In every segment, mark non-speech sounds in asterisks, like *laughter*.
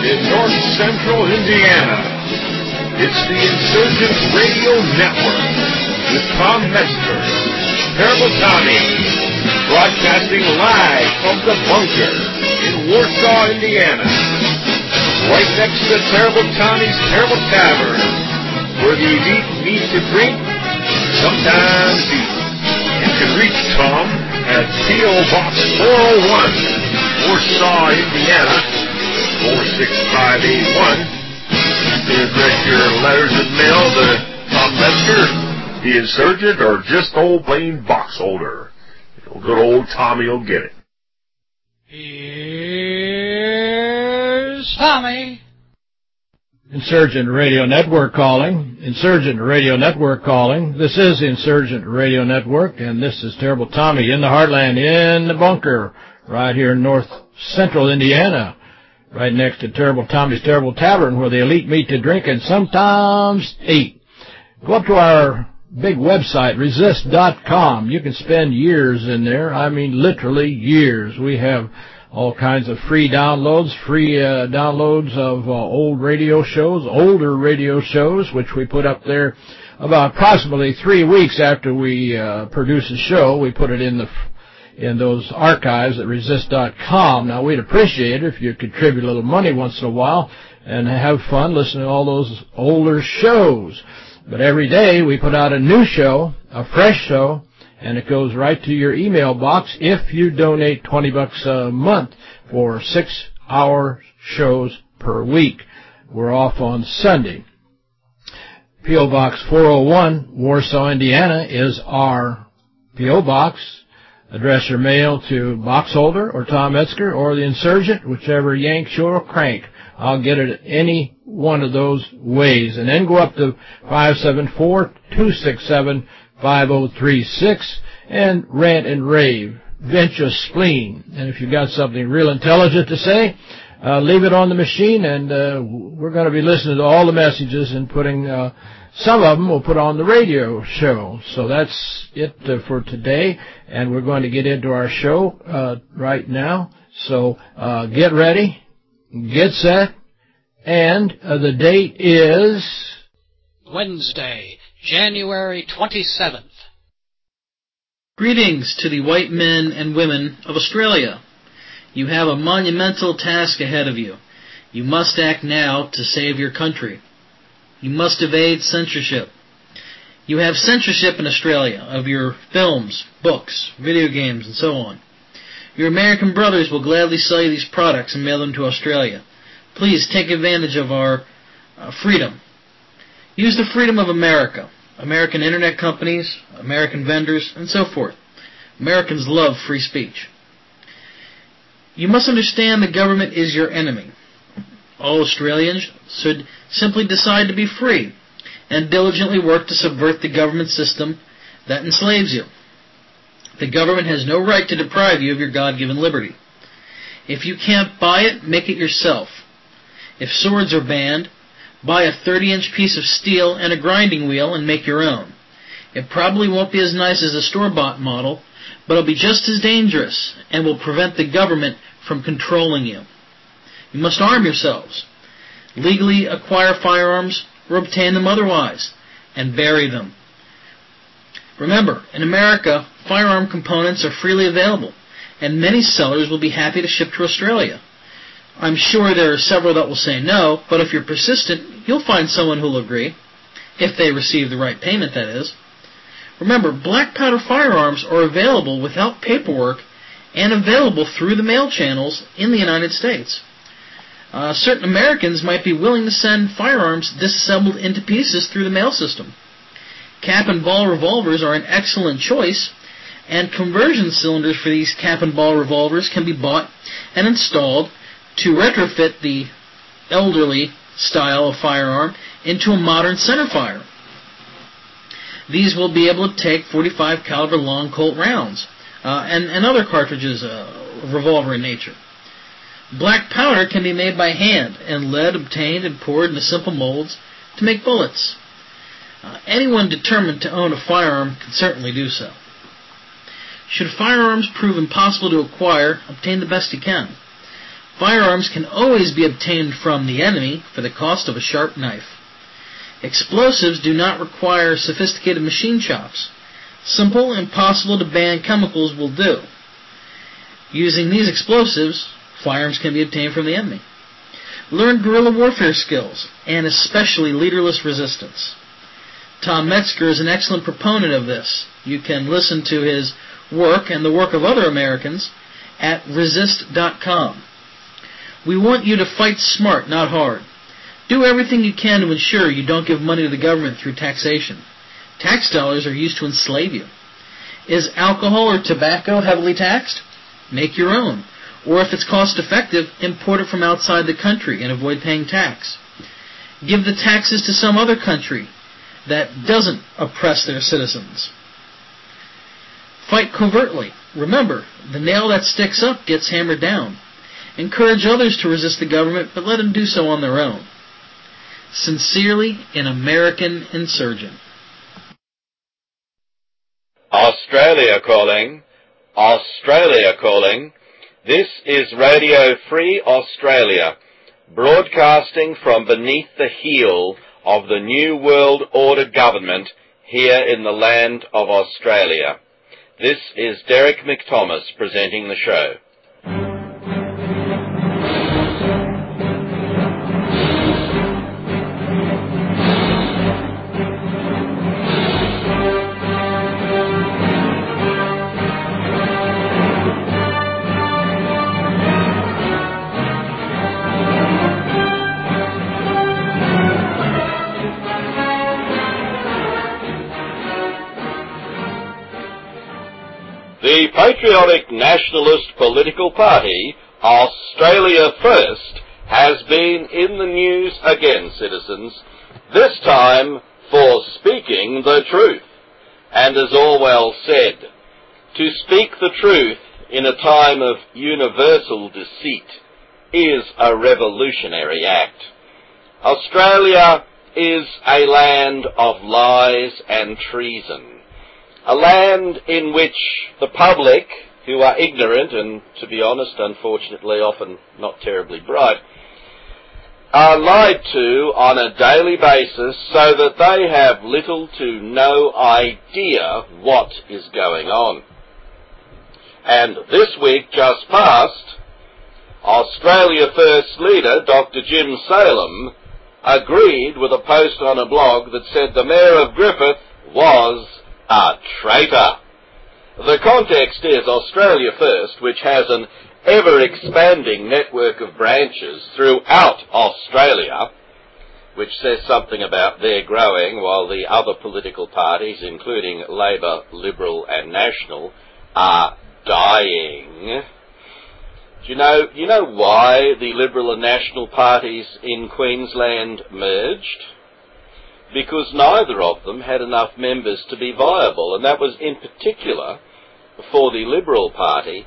in north central Indiana. It's the Insurgent Radio Network with Tom Metzger, Terrible Tommy, broadcasting live from the bunker in Warsaw, Indiana. Right next to Terrible Tommy's Terrible Tavern, where the elite meet to drink, sometimes eat. You can reach Tom at P.O. Box 401, Warsaw, Indiana, 46581. You can address your letters and mail to Tom Metzger, the insurgent, or just old plain box holder. Good old Tommy will get it. Here's Tommy. Insurgent Radio Network calling. Insurgent Radio Network calling. This is Insurgent Radio Network, and this is Terrible Tommy in the heartland, in the bunker, right here in north central Indiana, right next to Terrible Tommy's Terrible Tavern, where the elite meet to drink and sometimes eat. Go up to our big website, resist.com. You can spend years in there. I mean, literally years. We have all kinds of free downloads, free uh, downloads of uh, old radio shows, older radio shows, which we put up there about approximately three weeks after we uh, produce a show. We put it in the in those archives at resist.com. Now, we'd appreciate it if you contribute a little money once in a while and have fun listening to all those older shows. But every day we put out a new show, a fresh show, and it goes right to your email box if you donate 20 bucks a month for six-hour shows per week. We're off on Sunday. P.O. Box 401, Warsaw, Indiana is our P.O. Box. Address your mail to box holder or Tom Metzger or the insurgent, whichever yank, sure, crank. I'll get it any one of those ways. And then go up to 574-267-5036 and rant and rave. Vent your spleen. And if you've got something real intelligent to say, uh, leave it on the machine, and uh, we're going to be listening to all the messages and putting uh, some of them we'll put on the radio show. So that's it uh, for today, and we're going to get into our show uh, right now. So uh, get ready, get set, and uh, the date is... Wednesday, January 27th. Greetings to the white men and women of Australia. You have a monumental task ahead of you. You must act now to save your country. You must evade censorship. You have censorship in Australia of your films, books, video games, and so on. Your American brothers will gladly sell you these products and mail them to Australia. Please take advantage of our uh, freedom. Use the freedom of America. American internet companies, American vendors, and so forth. Americans love free speech. You must understand the government is your enemy. All Australians should simply decide to be free and diligently work to subvert the government system that enslaves you. The government has no right to deprive you of your God-given liberty. If you can't buy it, make it yourself. If swords are banned, buy a 30-inch piece of steel and a grinding wheel and make your own. It probably won't be as nice as a store-bought model, but it'll be just as dangerous and will prevent the government from controlling you. You must arm yourselves. Legally acquire firearms or obtain them otherwise, and bury them. Remember, in America, firearm components are freely available, and many sellers will be happy to ship to Australia. I'm sure there are several that will say no, but if you're persistent, you'll find someone who'll agree, if they receive the right payment, that is. Remember, black powder firearms are available without paperwork and available through the mail channels in the United States. Uh, certain Americans might be willing to send firearms disassembled into pieces through the mail system. Cap and ball revolvers are an excellent choice, and conversion cylinders for these cap and ball revolvers can be bought and installed to retrofit the elderly style of firearm into a modern centerfire. These will be able to take 45 caliber long Colt rounds uh, and, and other cartridges, uh, revolver in nature. Black powder can be made by hand and lead obtained and poured into simple molds to make bullets. Uh, anyone determined to own a firearm can certainly do so. Should firearms prove impossible to acquire, obtain the best you can. Firearms can always be obtained from the enemy for the cost of a sharp knife. Explosives do not require sophisticated machine shops. Simple, impossible to ban chemicals will do. Using these explosives, firearms can be obtained from the enemy. Learn guerrilla warfare skills, and especially leaderless resistance. Tom Metzger is an excellent proponent of this. You can listen to his work and the work of other Americans at resist.com. We want you to fight smart, not hard. Do everything you can to ensure you don't give money to the government through taxation. Tax dollars are used to enslave you. Is alcohol or tobacco heavily taxed? Make your own. Or if it's cost effective, import it from outside the country and avoid paying tax. Give the taxes to some other country that doesn't oppress their citizens. Fight covertly. Remember, the nail that sticks up gets hammered down. Encourage others to resist the government, but let them do so on their own. Sincerely, an American insurgent. Australia calling. Australia calling. This is Radio Free Australia, broadcasting from beneath the heel of the New World Order government here in the land of Australia. This is Derek McThomas presenting the show. Patriotic nationalist political party, Australia First, has been in the news again, citizens, this time for speaking the truth. And as Orwell said, to speak the truth in a time of universal deceit is a revolutionary act. Australia is a land of lies and treason a land in which the public, who are ignorant and, to be honest, unfortunately often not terribly bright, are lied to on a daily basis so that they have little to no idea what is going on. And this week just past, Australia First leader Dr. Jim Saleam agreed with a post on a blog that said the Mayor of Griffith was a traitor. The context is Australia First, which has an ever-expanding network of branches throughout Australia, which says something about their growing while the other political parties, including Labor, Liberal and National, are dying. Do you know, do you know why the Liberal and National parties in Queensland merged? because neither of them had enough members to be viable, and that was in particular for the Liberal Party.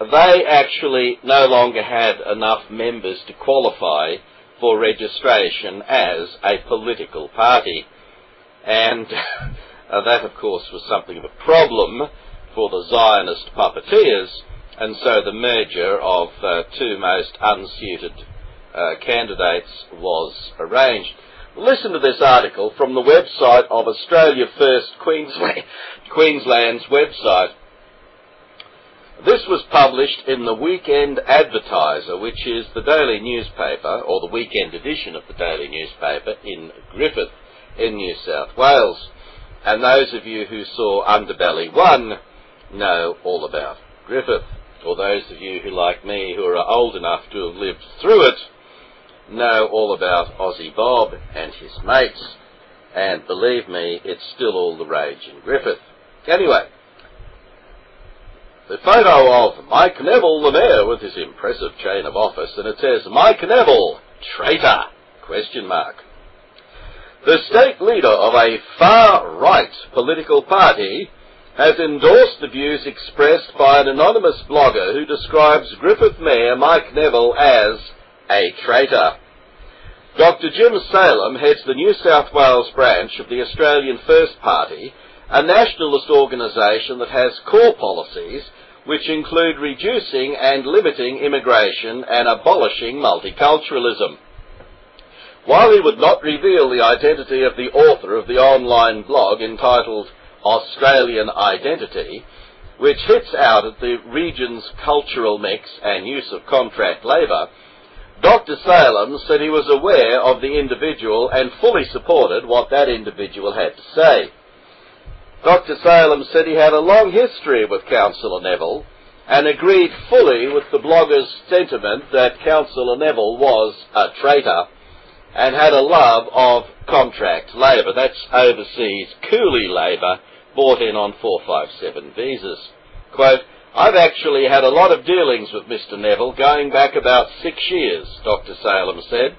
They actually no longer had enough members to qualify for registration as a political party. And uh, that, of course, was something of a problem for the Zionist puppeteers, and so the merger of uh, two most unsuited uh, candidates was arranged. Listen to this article from the website of Australia First Queensland, *laughs* Queensland's website. This was published in the Weekend Advertiser, which is the daily newspaper, or the weekend edition of the daily newspaper in Griffith, in New South Wales. And those of you who saw Underbelly 1 know all about Griffith. Or those of you who, like me, who are old enough to have lived through it, know all about Aussie Bob and his mates, and believe me, it's still all the rage in Griffith. Anyway, the photo of Mike Neville, the mayor, with his impressive chain of office, and it says, Mike Neville, traitor, question mark. The state leader of a far-right political party has endorsed the views expressed by an anonymous blogger who describes Griffith Mayor Mike Neville as a traitor. Dr. Jim Saleam heads the New South Wales branch of the Australian First Party, a nationalist organisation that has core policies which include reducing and limiting immigration and abolishing multiculturalism. While he would not reveal the identity of the author of the online blog entitled Australian Identity, which hits out at the region's cultural mix and use of contract labour, Dr. Saleam said he was aware of the individual and fully supported what that individual had to say. Dr. Saleam said he had a long history with Councillor Neville and agreed fully with the blogger's sentiment that Councillor Neville was a traitor and had a love of contract labour. That's overseas coolie labour bought in on 457 visas. Quote, I've actually had a lot of dealings with Mr. Neville going back about six years, Dr. Saleam said.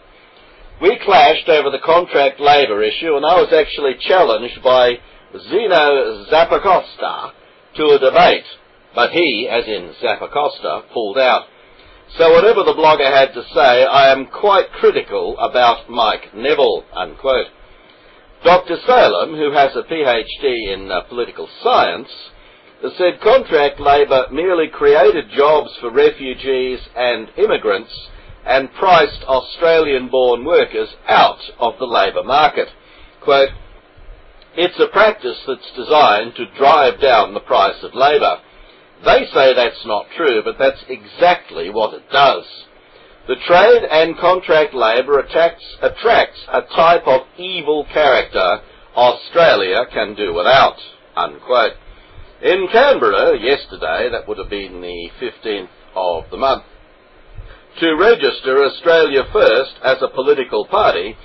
We clashed over the contract labour issue and I was actually challenged by Zeno Zappacosta to a debate, but he, as in Zappacosta, pulled out. So whatever the blogger had to say, I am quite critical about Mike Neville, unquote. Dr. Saleam, who has a PhD in uh, political science, said contract labour merely created jobs for refugees and immigrants and priced Australian-born workers out of the labour market. Quote, it's a practice that's designed to drive down the price of labour. They say that's not true, but that's exactly what it does. The trade and contract labour attracts, attracts a type of evil character Australia can do without. Unquote. In Canberra yesterday, that would have been the 15th of the month, to register Australia First as a political party,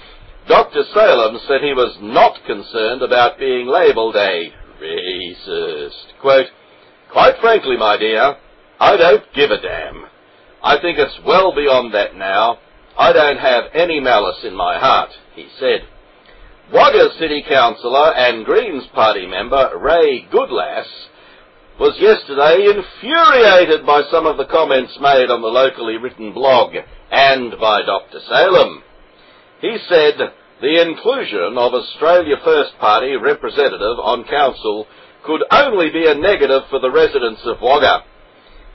Dr. Saleam said he was not concerned about being labelled a racist. Quote, Quite frankly, my dear, I don't give a damn. I think it's well beyond that now. I don't have any malice in my heart, he said. Wagga City Councillor and Greens Party member Ray Goodlass was yesterday infuriated by some of the comments made on the locally written blog and by Dr. Saleam. He said the inclusion of Australia First Party representative on council could only be a negative for the residents of Wagga,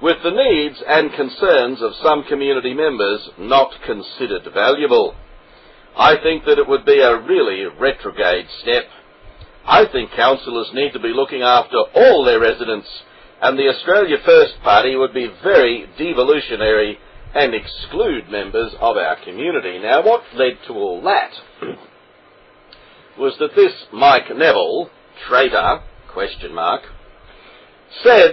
with the needs and concerns of some community members not considered valuable. I think that it would be a really retrograde step. I think councillors need to be looking after all their residents, and the Australia First Party would be very devolutionary and exclude members of our community. Now, what led to all that was that this Mike Neville, traitor, question mark, said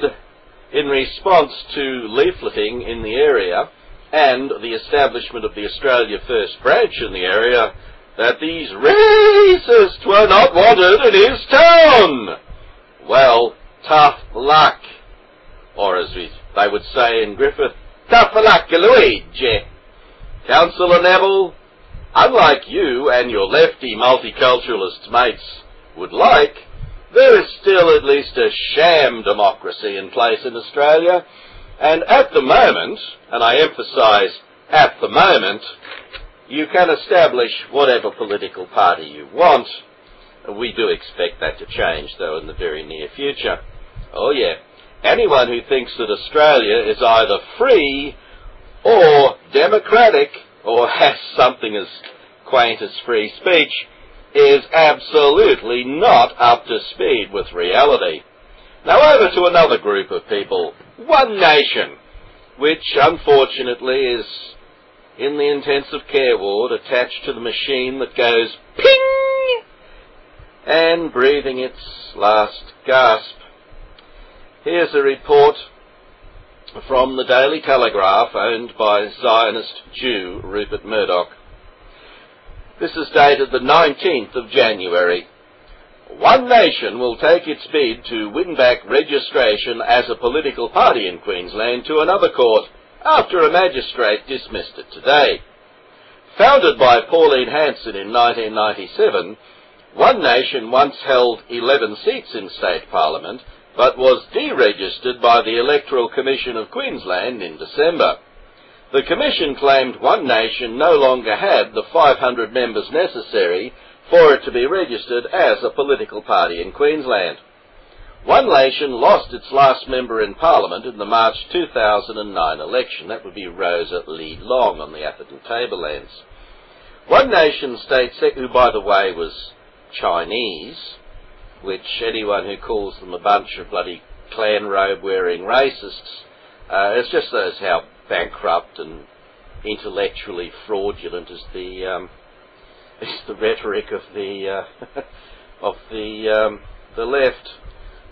in response to leafleting in the area and the establishment of the Australia First branch in the area that these racists were not wanted in his town. Well, tough luck. Or as we, they would say in Griffith, tough luck, Luigi. Councillor Neville, unlike you and your lefty multiculturalist mates would like, there is still at least a sham democracy in place in Australia, and at the moment, and I emphasise at the moment, you can establish whatever political party you want. We do expect that to change, though, in the very near future. Oh, yeah. Anyone who thinks that Australia is either free or democratic or *laughs* has something as quaint as free speech is absolutely not up to speed with reality. Now over to another group of people, One Nation, which unfortunately is in the intensive care ward attached to the machine that goes ping and breathing its last gasp. Here's a report from the Daily Telegraph owned by Zionist Jew Rupert Murdoch. This is dated the 19th of January. One Nation will take its bid to win back registration as a political party in Queensland to another court after a magistrate dismissed it today. Founded by Pauline Hanson in 1997, One Nation once held 11 seats in state parliament, but was deregistered by the Electoral Commission of Queensland in December. The Commission claimed One Nation no longer had the 500 members necessary for it to be registered as a political party in Queensland. One Nation lost its last member in Parliament in the March 2009 election. That would be Rosa Lee Long on the Atherton Tablelands. One Nation State Secretary, who by the way was Chinese, which anyone who calls them a bunch of bloody Klan robe wearing racists, uh, just shows how bankrupt and intellectually fraudulent is the um, *laughs* is the rhetoric of the uh, *laughs* of the um, the left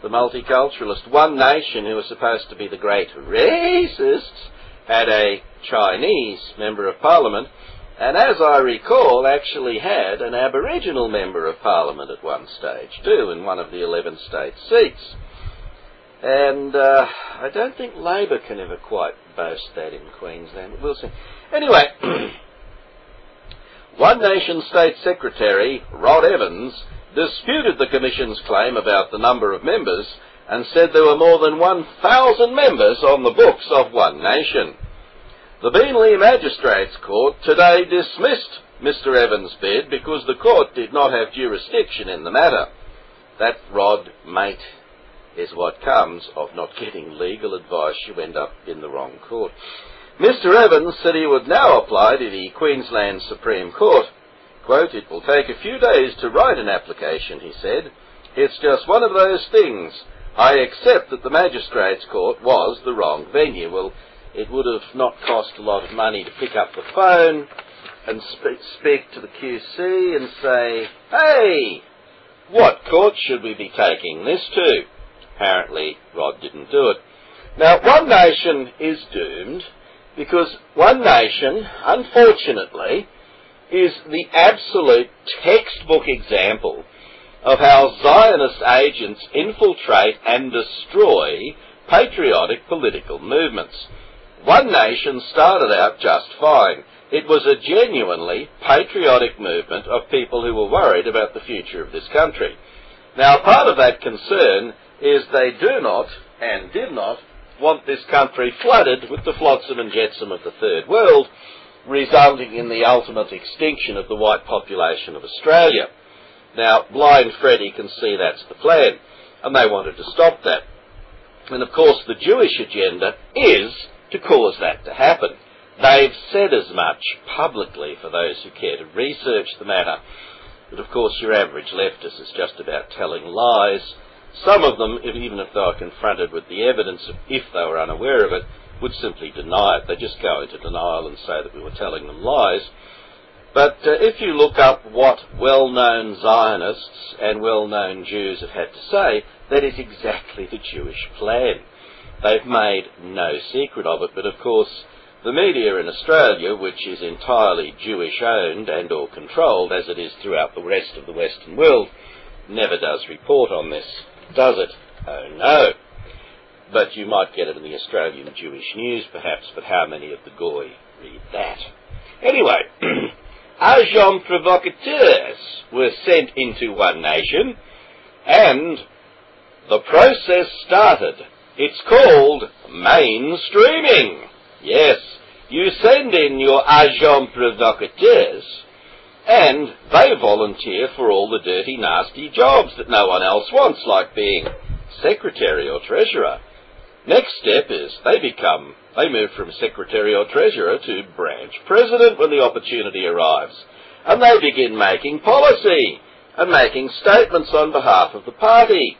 the multiculturalist. One Nation, who was supposed to be the great racists, had a Chinese member of parliament, and as I recall, actually had an Aboriginal member of parliament at one stage too, in one of the 11 state seats. And uh, I don't think Labor can ever quite boast that in Queensland. We'll see. Anyway, *clears throat* One Nation State Secretary Rod Evans disputed the Commission's claim about the number of members and said there were more than 1,000 members on the books of One Nation. The Beenleigh Magistrates Court today dismissed Mr Evans' bid because the court did not have jurisdiction in the matter. That, Rod, mate, is what comes of not getting legal advice. You end up in the wrong court. Mr Evans said he would now apply to the Queensland Supreme Court. Quote, it will take a few days to write an application, he said. It's just one of those things. I accept that the Magistrates Court was the wrong venue. Well, it would have not cost a lot of money to pick up the phone and speak, speak to the QC and say, hey, what court should we be taking this to? Apparently, Rod didn't do it. Now, One Nation is doomed because One Nation, unfortunately, is the absolute textbook example of how Zionist agents infiltrate and destroy patriotic political movements. One Nation started out just fine. It was a genuinely patriotic movement of people who were worried about the future of this country. Now, part of that concern is they do not, and did not, want this country flooded with the flotsam and jetsam of the third world, resulting in the ultimate extinction of the white population of Australia. Now, blind Freddy can see that's the plan, and they wanted to stop that. And of course, the Jewish agenda is to cause that to happen. They've said as much publicly for those who care to research the matter. But of course, your average leftist is just about telling lies. Some of them, even if they are confronted with the evidence, if they were unaware of it, would simply deny it. They just go into denial and say that we were telling them lies. But uh, if you look up what well-known Zionists and well-known Jews have had to say, that is exactly the Jewish plan. They've made no secret of it, but of course the media in Australia, which is entirely Jewish owned and or controlled, as it is throughout the rest of the Western world, never does report on this, does it? Oh no but you might get it in the Australian Jewish news perhaps, but how many of the Goy read that? Anyway, *clears throat* agents provocateurs were sent into One Nation, and the process started. It's called mainstreaming. Yes, you send in your agents provocateurs, and they volunteer for all the dirty, nasty jobs that no one else wants, like being secretary or treasurer. Next step is they become, they move from secretary or treasurer to branch president when the opportunity arrives. And they begin making policy and making statements on behalf of the party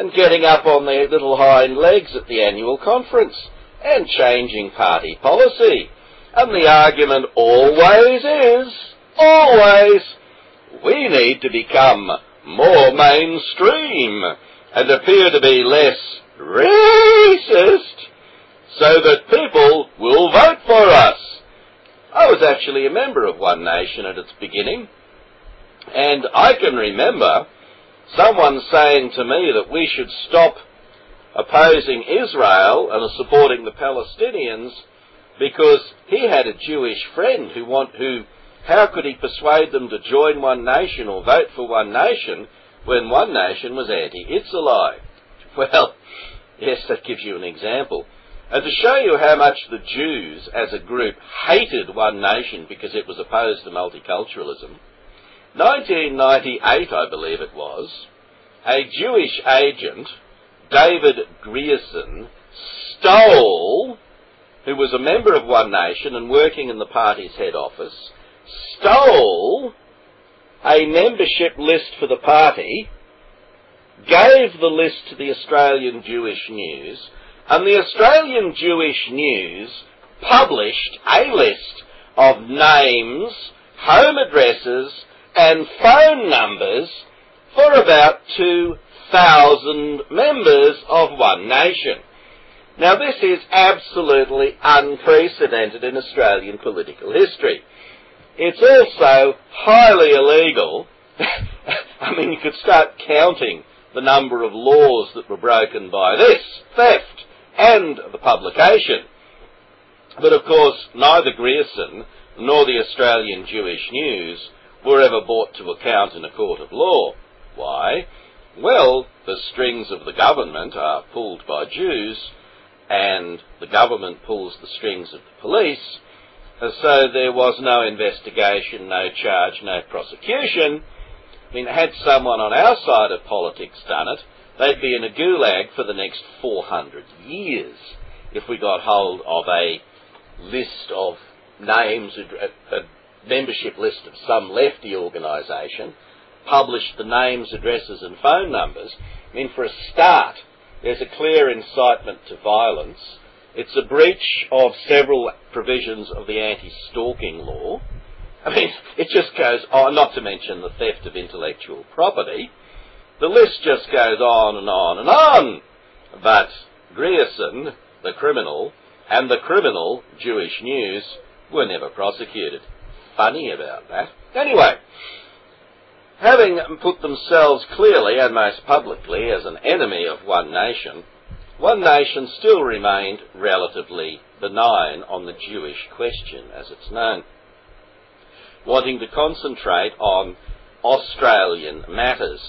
and getting up on their little hind legs at the annual conference and changing party policy. And the argument always is, always, we need to become more mainstream and appear to be less racist so that people will vote for us. I was actually a member of One Nation at its beginning, and I can remember someone saying to me that we should stop opposing Israel and supporting the Palestinians because he had a Jewish friend who want who how could he persuade them to join One Nation or vote for One Nation when One Nation was anti-Itzalite? *laughs* Well, Yes, that gives you an example. And to show you how much the Jews as a group hated One Nation because it was opposed to multiculturalism, 1998, I believe it was, a Jewish agent David Grierson stole, who was a member of One Nation and working in the party's head office, stole a membership list for the party, gave the list to the Australian Jewish News, and the Australian Jewish News published a list of names, home addresses, and phone numbers for about 2,000 members of One Nation. Now this is absolutely unprecedented in Australian political history. It's also highly illegal. *laughs* I mean, you could start counting the number of laws that were broken by this theft and the publication. But of course, neither Grierson nor the Australian Jewish News were ever brought to account in a court of law. Why? Well, the strings of the government are pulled by Jews, and the government pulls the strings of the police, so there was no investigation, no charge, no prosecution. I mean, had someone on our side of politics done it, they'd be in a gulag for the next 400 years if we got hold of a list of names, a, a uh, membership list of some lefty organisation, published the names, addresses and phone numbers. I mean, for a start, there's a clear incitement to violence. It's a breach of several provisions of the anti-stalking law. I mean, it just goes on, not to mention the theft of intellectual property. The list just goes on and on and on. But Grierson, the criminal, and the criminal, Jewish News, were never prosecuted. Funny about that. Anyway, having put themselves clearly and most publicly as an enemy of One Nation, One Nation still remained relatively benign on the Jewish question, as it's known, wanting to concentrate on Australian matters.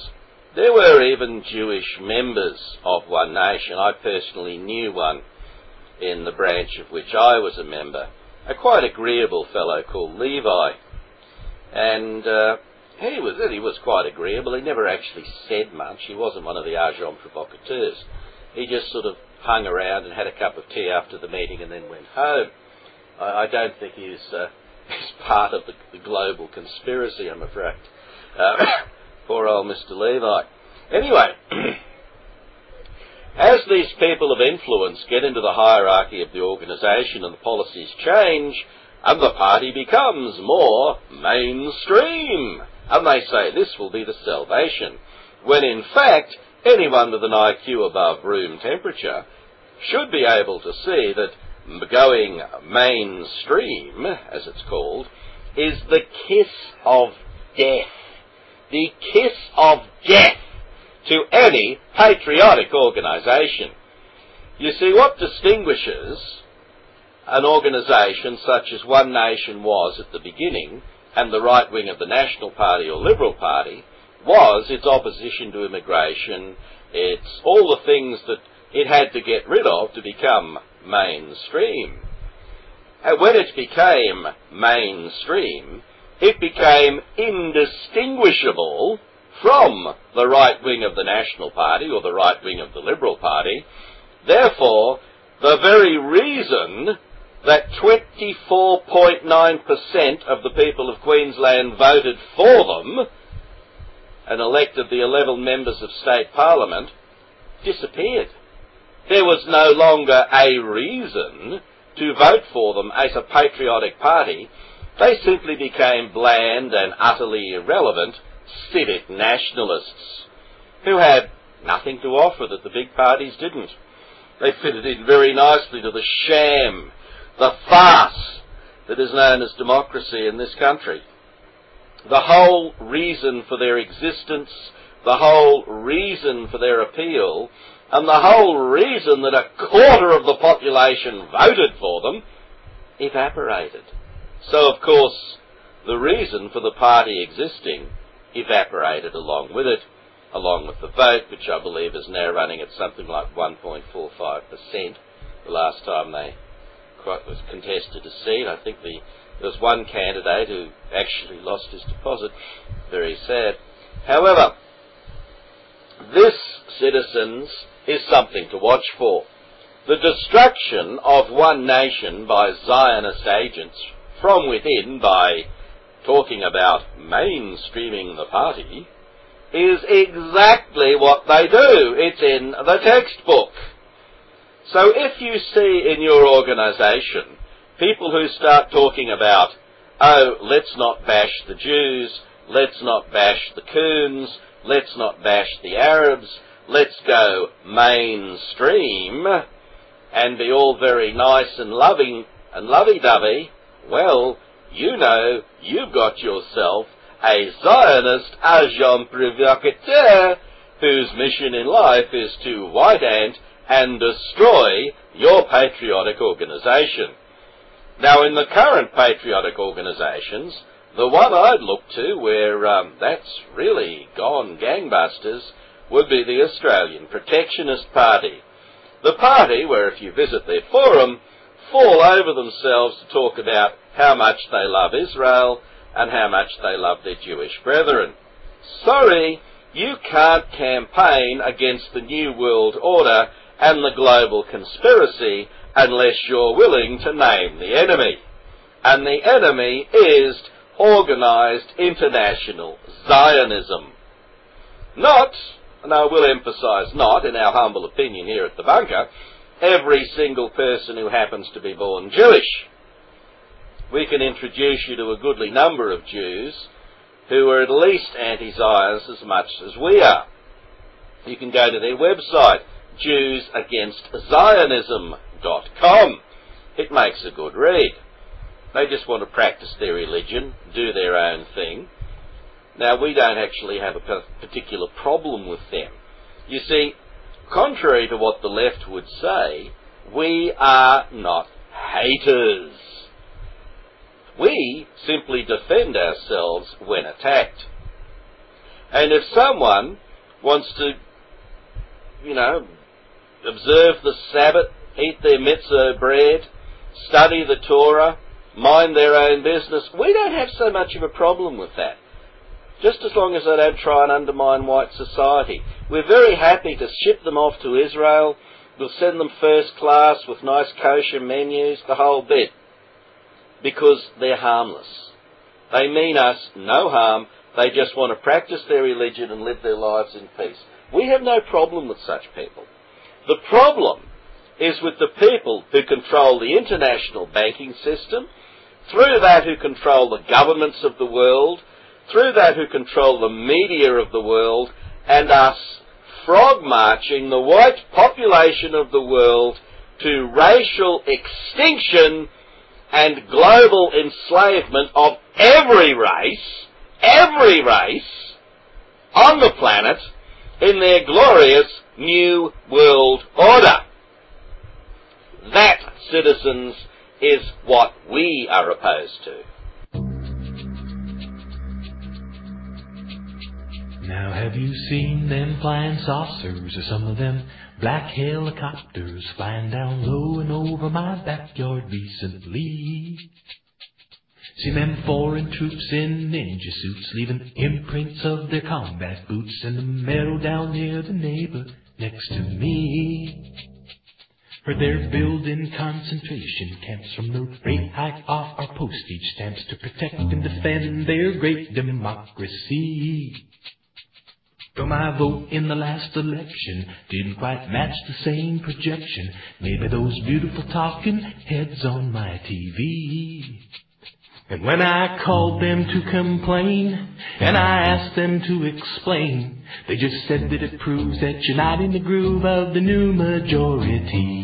There were even Jewish members of One Nation. I personally knew one in the branch of which I was a member, a quite agreeable fellow called Levi. And uh, he was he was quite agreeable. He never actually said much. He wasn't one of the agents provocateurs. He just sort of hung around and had a cup of tea after the meeting and then went home. I, I don't think he's uh, *laughs* he's part of the, the, global conspiracy. I'm afraid. Uh, *coughs* poor old Mr. Levi. Anyway. *clears throat* As these people of influence get into the hierarchy of the organisation and the policies change, and the party becomes more mainstream, and they say this will be the salvation, when in fact anyone with an IQ above room temperature should be able to see that going mainstream, as it's called, is the kiss of death. The kiss of death to any patriotic organisation. You see, what distinguishes an organisation such as One Nation was at the beginning and the right wing of the National Party or Liberal Party was its opposition to immigration, it's all the things that it had to get rid of to become mainstream. And when it became mainstream, it became indistinguishable from the right wing of the National Party or the right wing of the Liberal Party. Therefore, the very reason that 24.9% of the people of Queensland voted for them and elected the 11 members of state parliament disappeared. There was no longer a reason to vote for them as a patriotic party. They simply became bland and utterly irrelevant civic nationalists who had nothing to offer that the big parties didn't. They fitted in very nicely to the sham, the farce that is known as democracy in this country. The whole reason for their existence, the whole reason for their appeal, and the whole reason that a quarter of the population voted for them evaporated. So, of course, the reason for the party existing evaporated along with it, along with the vote, which I believe is now running at something like 1.45%. The last time they was contested a seat, I think the, there was one candidate who actually lost his deposit. Very sad. However, this, citizens, is something to watch for. The destruction of one nation by Zionist agents from within by talking about mainstreaming the party is exactly what they do. It's in the textbook. So if you see in your organization people who start talking about, oh, let's not bash the Jews, let's not bash the Coons, let's not bash the Arabs, let's go mainstream and be all very nice and loving and lovey-dovey, well, you know you've got yourself a Zionist agent provocateur whose mission in life is to white ant and destroy your patriotic organization. Now, in the current patriotic organisations, the one I'd look to where um, that's really gone gangbusters would be the Australian Protectionist Party. The party where if you visit their forum, fall over themselves to talk about how much they love Israel and how much they love their Jewish brethren. Sorry, you can't campaign against the New World Order and the global conspiracy unless you're willing to name the enemy. And the enemy is organized international Zionism. Not, and I will emphasize not, in our humble opinion here at the bunker, every single person who happens to be born Jewish. We can introduce you to a goodly number of Jews who are at least anti-Zionists as much as we are. You can go to their website, Jews Against Zionism com. It makes a good read. They just want to practice their religion, do their own thing. Now, we don't actually have a particular problem with them. You see, contrary to what the left would say, we are not haters. We simply defend ourselves when attacked. And if someone wants to, you know, observe the Sabbath eat their mitzvah bread, study the Torah, mind their own business. We don't have so much of a problem with that. Just as long as they don't try and undermine white society. We're very happy to ship them off to Israel. We'll send them first class with nice kosher menus, the whole bit. Because they're harmless. They mean us no harm. They just want to practice their religion and live their lives in peace. We have no problem with such people. The problem is with the people who control the international banking system, through that who control the governments of the world, through that who control the media of the world, and us frog marching the white population of the world to racial extinction and global enslavement of every race, every race on the planet in their glorious new world order. That, citizens, is what we are opposed to. Now have you seen them flying saucers or some of them black helicopters flying down low and over my backyard recently? See them foreign troops in ninja suits leaving imprints of their combat boots in the meadow down near the neighbor next to me. For they're building concentration camps from the rate hike off our postage stamps to protect and defend their great democracy. Though my vote in the last election didn't quite match the same projection, maybe those beautiful talking heads on my TV and when I called them to complain, and I asked them to explain, they just said that it proves that you're not in the groove of the new majority.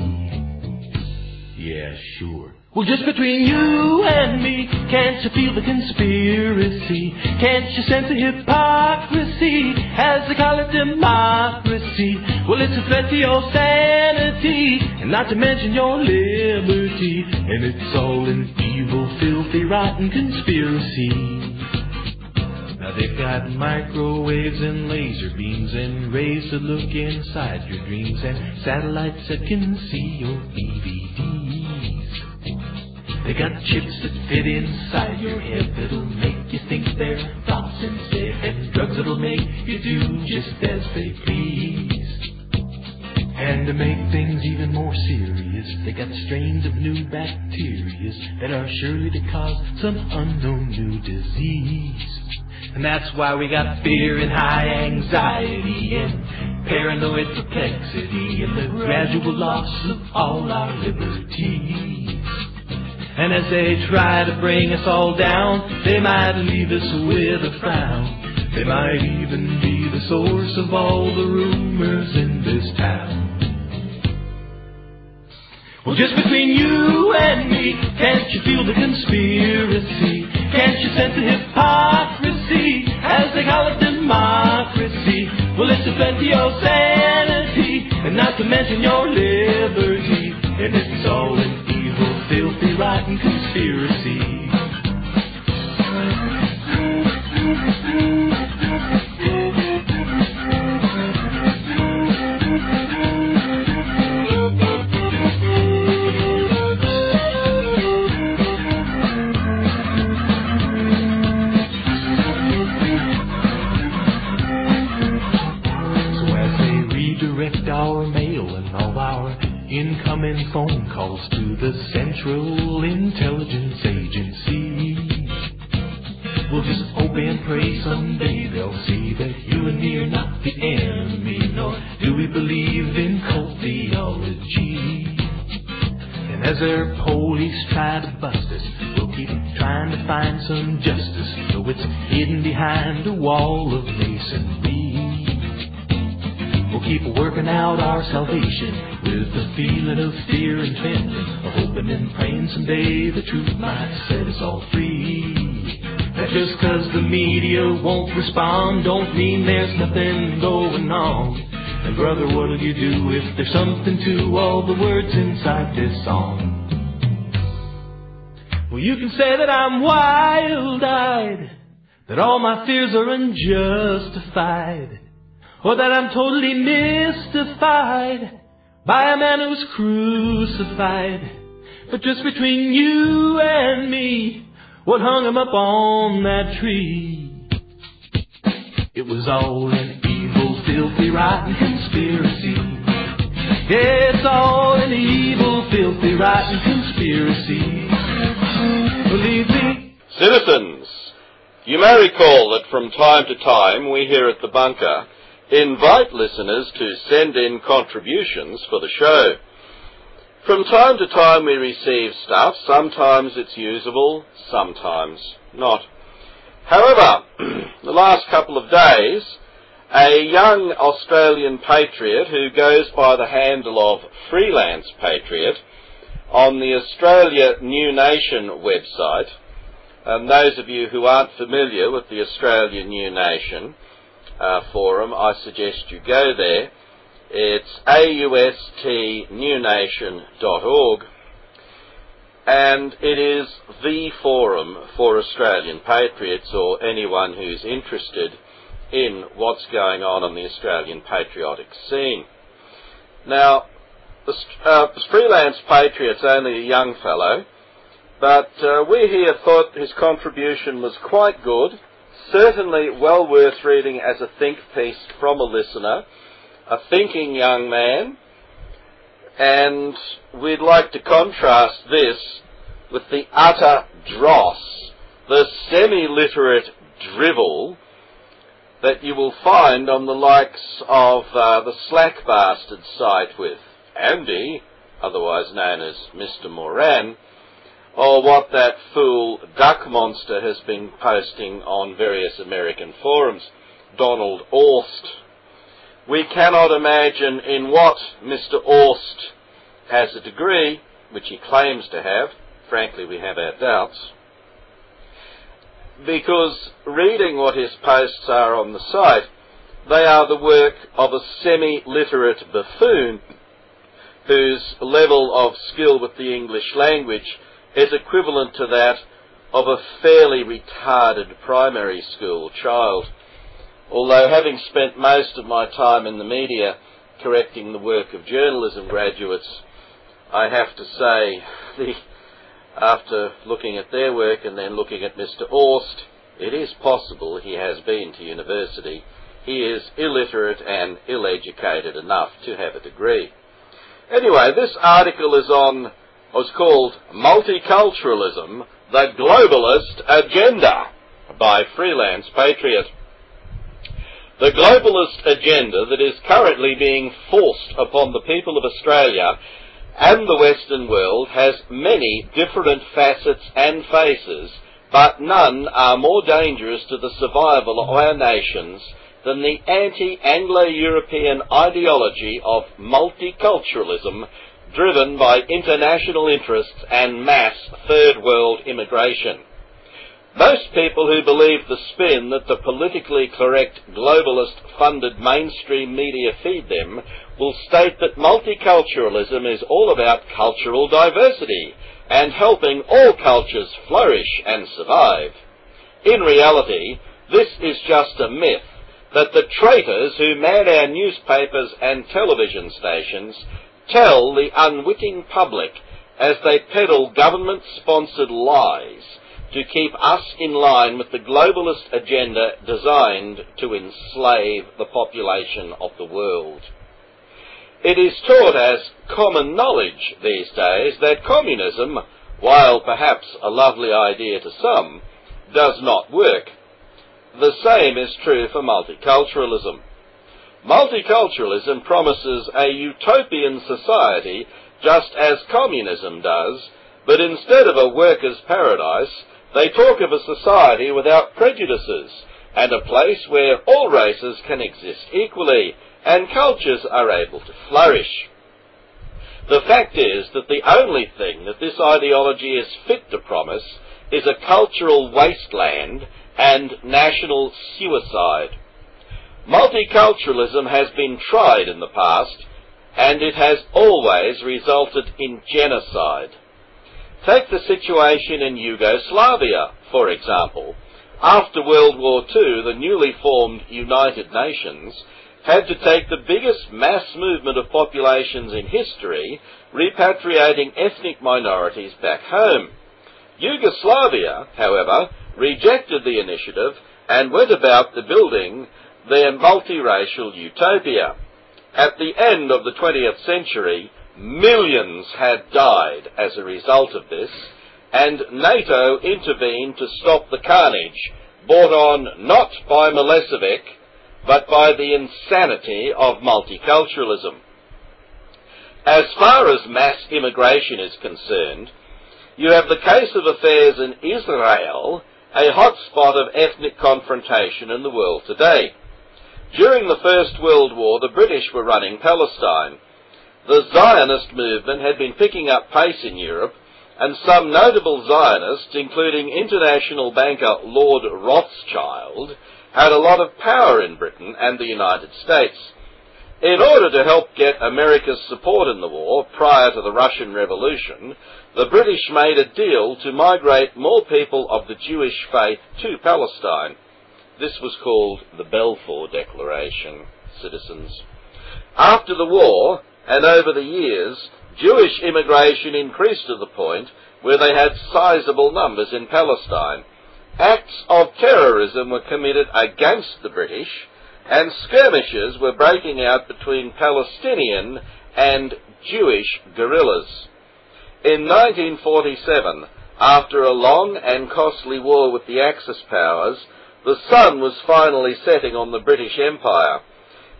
Yeah, sure. Well, just between you and me, can't you feel the conspiracy? Can't you sense the hypocrisy as they call it democracy? Well, it's a threat to your sanity, and not to mention your liberty, and it's all an evil, filthy, rotten conspiracy. They've got microwaves and laser beams and rays to look inside your dreams and satellites that can see your DVDs. They got chips that fit inside your head that'll make you think their thoughts instead, and drugs that'll make you do just as they please. And to make things even more serious, they got strains of new bacteria that are surely to cause some unknown new disease. And that's why we got fear and high anxiety and paranoid perplexity and the gradual loss of all our liberties. And as they try to bring us all down, they might leave us with a frown. They might even be the source of all the rumors in this town. Well, just between you and me, can't you feel the conspiracy? Can't you sense the hypocrisy as they call it democracy? Well, it's offend your sanity, and not to mention your liberty. And it's all an evil, filthy, rotten conspiracy. Someday they'll see that you and me are not the enemy, nor do we believe in cult theology. And as their police try to bust us, we'll keep trying to find some justice, though it's hidden behind a wall of masonry. We'll keep working out our salvation with a feeling of fear and trembling, hoping and praying someday the truth might set us all free. Just 'cause the media won't respond don't mean there's nothing going on. And brother, what'll you do if there's something to all the words inside this song? Well, you can say that I'm wild-eyed, that all my fears are unjustified, or that I'm totally mystified by a man who's crucified. But just between you and me, what hung him up on that tree? It was all an evil, filthy, rotten conspiracy. Yeah, it's all an evil, filthy, rotten conspiracy. Believe me. Citizens, you may recall that from time to time we here at the bunker invite listeners to send in contributions for the show. From time to time we receive stuff, sometimes it's usable, sometimes not. However, *clears throat* the last couple of days, a young Australian patriot who goes by the handle of Freelance Patriot on the Australia New Nation website, and those of you who aren't familiar with the Australia New Nation uh, forum, I suggest you go there. It's austnewnation.org, and it is the forum for Australian patriots or anyone who's interested in what's going on on the Australian patriotic scene. Now, uh, freelance patriot's only a young fellow, but uh, we here thought his contribution was quite good, certainly well worth reading as a think piece from a listener, a thinking young man, and we'd like to contrast this with the utter dross, the semi-literate drivel that you will find on the likes of uh, the Slack Bastard site with Andy, otherwise known as Mr. Moran, or what that fool Duck Monster has been posting on various American forums, Donald Orst. We cannot imagine in what Mr. Orst has a degree, which he claims to have. Frankly, we have our doubts. Because reading what his posts are on the site, they are the work of a semi-literate buffoon whose level of skill with the English language is equivalent to that of a fairly retarded primary school child. Although having spent most of my time in the media correcting the work of journalism graduates, I have to say, *laughs* the, after looking at their work and then looking at Mr. Orst, it is possible he has been to university. he is illiterate and ill-educated enough to have a degree. Anyway, this article is on what's called Multiculturalism, the Globalist Agenda by Freelance Patriot. The globalist agenda that is currently being forced upon the people of Australia and the Western world has many different facets and faces, but none are more dangerous to the survival of our nations than the anti-Anglo-European ideology of multiculturalism driven by international interests and mass third world immigration. Most people who believe the spin that the politically correct globalist funded mainstream media feed them will state that multiculturalism is all about cultural diversity and helping all cultures flourish and survive. In reality, this is just a myth that the traitors who man our newspapers and television stations tell the unwitting public as they peddle government-sponsored lies to keep us in line with the globalist agenda designed to enslave the population of the world. It is taught as common knowledge these days that communism, while perhaps a lovely idea to some, does not work. The same is true for multiculturalism. Multiculturalism promises a utopian society just as communism does, but instead of a workers' paradise, they talk of a society without prejudices and a place where all races can exist equally and cultures are able to flourish. The fact is that the only thing that this ideology is fit to promise is a cultural wasteland and national suicide. Multiculturalism has been tried in the past, and it has always resulted in genocide. Take the situation in Yugoslavia, for example. After World War II, the newly formed United Nations had to take the biggest mass movement of populations in history, repatriating ethnic minorities back home. Yugoslavia, however, rejected the initiative and went about the building their multiracial utopia. At the end of the 20th century, millions had died as a result of this, and NATO intervened to stop the carnage brought on not by Milosevic, but by the insanity of multiculturalism. As far as mass immigration is concerned, you have the case of affairs in Israel, a hotspot of ethnic confrontation in the world today. During the First World War, the British were running Palestine. The Zionist movement had been picking up pace in Europe, and some notable Zionists, including international banker Lord Rothschild, had a lot of power in Britain and the United States. In order to help get America's support in the war prior to the Russian Revolution, the British made a deal to migrate more people of the Jewish faith to Palestine. This was called the Balfour Declaration, citizens. After the war, and over the years, Jewish immigration increased to the point where they had sizable numbers in Palestine. Acts of terrorism were committed against the British, and skirmishes were breaking out between Palestinian and Jewish guerrillas. In 1947, after a long and costly war with the Axis powers, the sun was finally setting on the British Empire,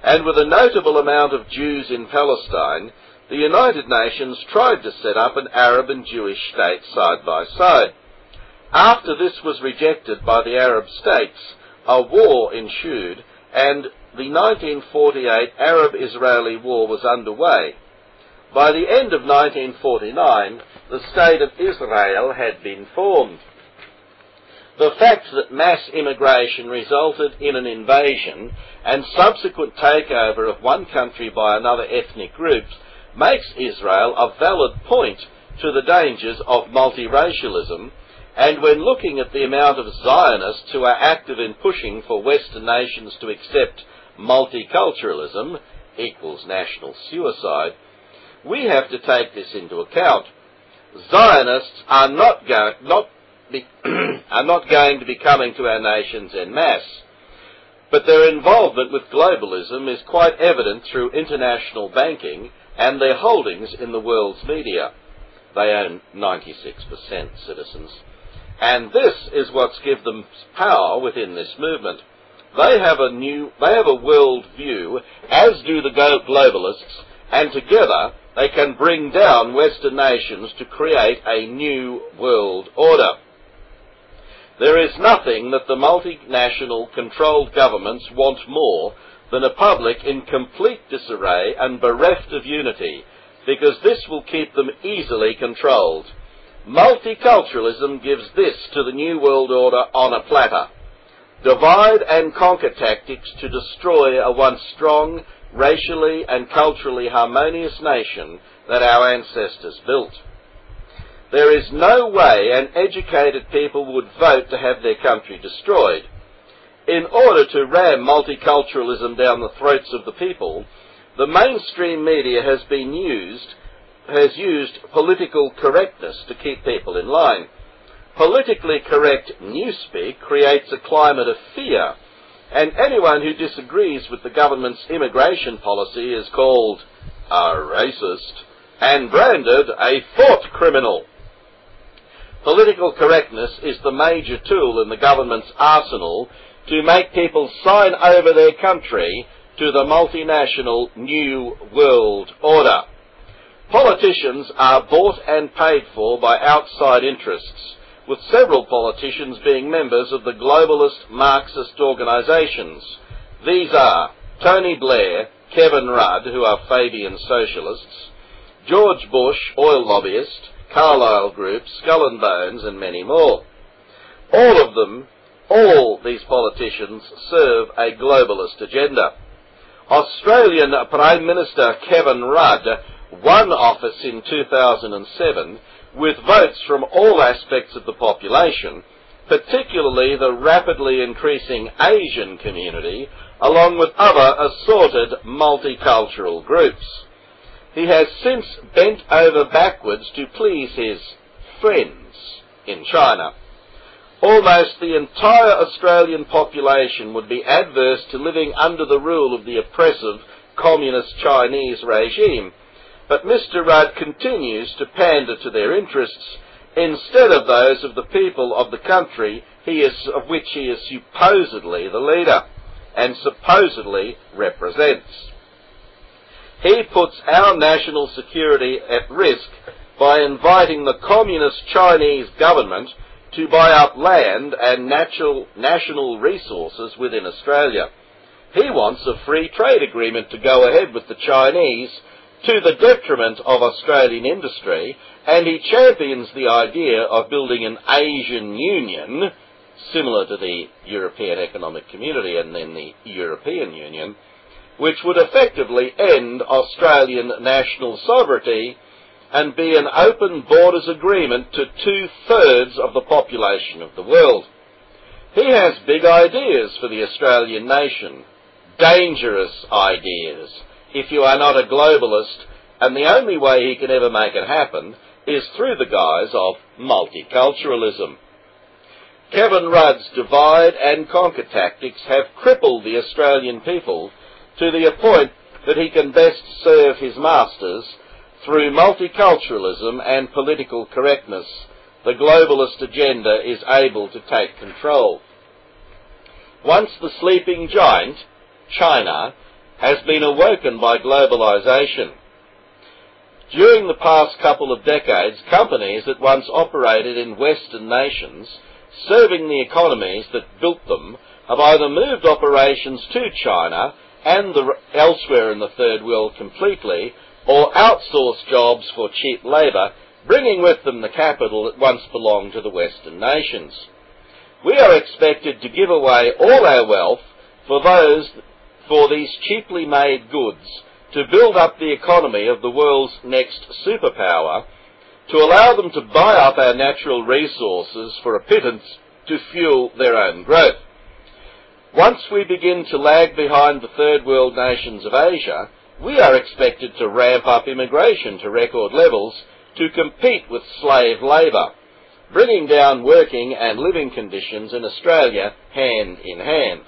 and with a notable amount of Jews in Palestine, the United Nations tried to set up an Arab and Jewish state side by side. After this was rejected by the Arab states, a war ensued, and the 1948 Arab-Israeli War was underway. By the end of 1949, the State of Israel had been formed. The fact that mass immigration resulted in an invasion and subsequent takeover of one country by another ethnic group makes Israel a valid point to the dangers of multiracialism, and when looking at the amount of Zionists who are active in pushing for Western nations to accept multiculturalism equals national suicide, we have to take this into account. Zionists are not, going, not *clears throat* are not going to be coming to our nations en masse. but their involvement with globalism is quite evident through international banking and their holdings in the world's media. They own 96% citizens. And this is what's given them power within this movement. They have a new, they have a world view, as do the globalists, and together they can bring down Western nations to create a new world order. There is nothing that the multinational controlled governments want more than a public in complete disarray and bereft of unity, because this will keep them easily controlled. Multiculturalism gives this to the New World Order on a platter. Divide and conquer tactics to destroy a once strong, racially and culturally harmonious nation that our ancestors built. There is no way an educated people would vote to have their country destroyed. In order to ram multiculturalism down the throats of the people, the mainstream media has been used, has used political correctness to keep people in line. Politically correct newspeak creates a climate of fear, and anyone who disagrees with the government's immigration policy is called a racist and branded a thought criminal. Political correctness is the major tool in the government's arsenal to make people sign over their country to the multinational New World Order. Politicians are bought and paid for by outside interests, with several politicians being members of the globalist Marxist organisations. These are Tony Blair, Kevin Rudd, who are Fabian socialists, George Bush, oil lobbyist, Carlyle Group, Skull and Bones, and many more. All of them all these politicians serve a globalist agenda. Australian Prime Minister Kevin Rudd won office in 2007 with votes from all aspects of the population, particularly the rapidly increasing Asian community, along with other assorted multicultural groups. He has since bent over backwards to please his friends in China. Almost the entire Australian population would be adverse to living under the rule of the oppressive communist Chinese regime, but Mr Rudd continues to pander to their interests instead of those of the people of the country he is, of which he is supposedly the leader and supposedly represents. He puts our national security at risk by inviting the communist Chinese government to buy up land and natural, national resources within Australia. He wants a free trade agreement to go ahead with the Chinese to the detriment of Australian industry, and he champions the idea of building an Asian Union, similar to the European Economic Community and then the European Union, which would effectively end Australian national sovereignty and be an open borders agreement to two-thirds of the population of the world. He has big ideas for the Australian nation, dangerous ideas, if you are not a globalist, and the only way he can ever make it happen is through the guise of multiculturalism. Kevin Rudd's divide and conquer tactics have crippled the Australian people to the point that he can best serve his masters through multiculturalism and political correctness, the globalist agenda is able to take control. Once the sleeping giant, China, has been awoken by globalization. During the past couple of decades, companies that once operated in Western nations, serving the economies that built them, have either moved operations to China and the, elsewhere in the third world completely, or outsource jobs for cheap labour, bringing with them the capital that once belonged to the Western nations. We are expected to give away all our wealth for those, for these cheaply made goods, to build up the economy of the world's next superpower, to allow them to buy up our natural resources for a pittance to fuel their own growth. Once we begin to lag behind the third world nations of Asia, we are expected to ramp up immigration to record levels to compete with slave labour, bringing down working and living conditions in Australia hand in hand.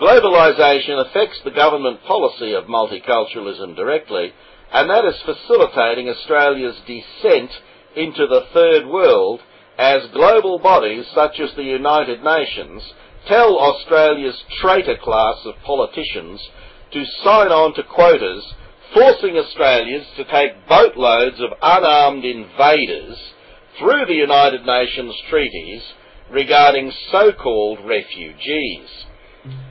Globalisation affects the government policy of multiculturalism directly, and that is facilitating Australia's descent into the third world as global bodies such as the United Nations tell Australia's traitor class of politicians to sign on to quotas forcing Australians to take boatloads of unarmed invaders through the United Nations treaties regarding so-called refugees.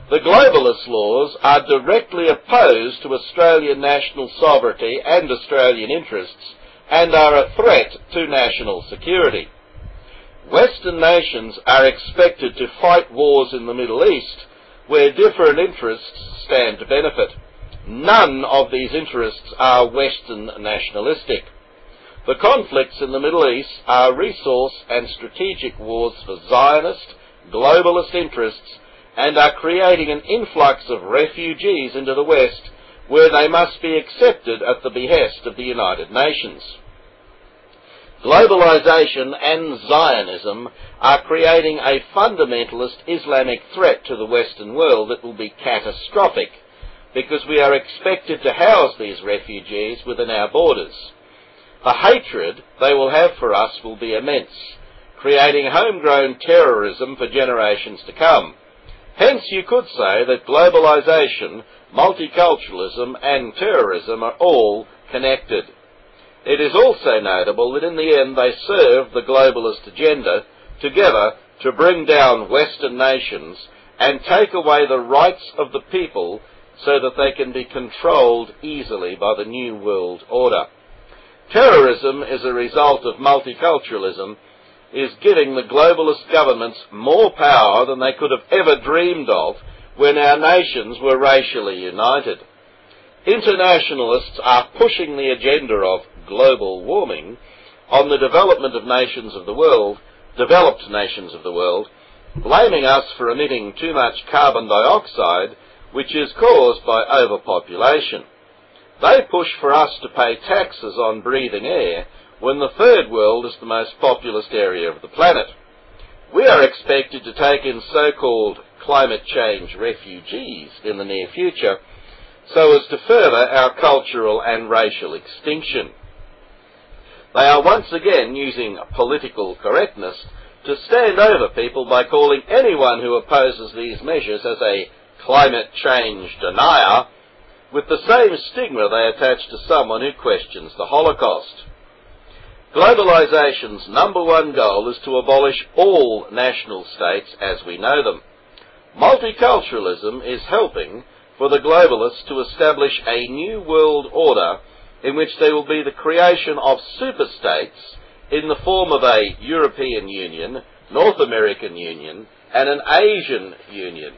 The globalist laws are directly opposed to Australian national sovereignty and Australian interests and are a threat to national security. Western nations are expected to fight wars in the Middle East where different interests stand to benefit. None of these interests are Western nationalistic. The conflicts in the Middle East are resource and strategic wars for Zionist, globalist interests and are creating an influx of refugees into the West where they must be accepted at the behest of the United Nations. Globalization and Zionism are creating a fundamentalist Islamic threat to the Western world that will be catastrophic because we are expected to house these refugees within our borders. The hatred they will have for us will be immense, creating homegrown terrorism for generations to come. Hence you could say that globalization, multiculturalism and terrorism are all connected. It is also notable that in the end they serve the globalist agenda together to bring down Western nations and take away the rights of the people so that they can be controlled easily by the New World Order. Terrorism is a result of multiculturalism is giving the globalist governments more power than they could have ever dreamed of when our nations were racially united. Internationalists are pushing the agenda of global warming on the development of nations of the world, developed nations of the world, blaming us for emitting too much carbon dioxide, which is caused by overpopulation. They push for us to pay taxes on breathing air when the third world is the most populous area of the planet. We are expected to take in so-called climate change refugees in the near future so as to further our cultural and racial extinction. They are once again using political correctness to stand over people by calling anyone who opposes these measures as a climate change denier with the same stigma they attach to someone who questions the Holocaust. Globalization's number one goal is to abolish all national states as we know them. Multiculturalism is helping for the globalists to establish a new world order in which there will be the creation of superstates in the form of a European Union, North American Union, and an Asian Union.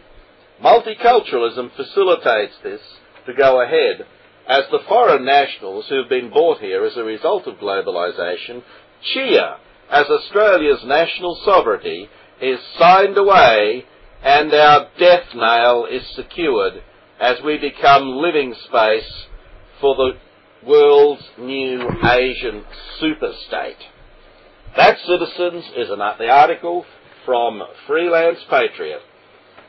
Multiculturalism facilitates this to go ahead as the foreign nationals who have been brought here as a result of globalisation cheer as Australia's national sovereignty is signed away and our death nail is secured as we become living space for the world's new Asian superstate. That, citizens, is an, the article from Freelance Patriot,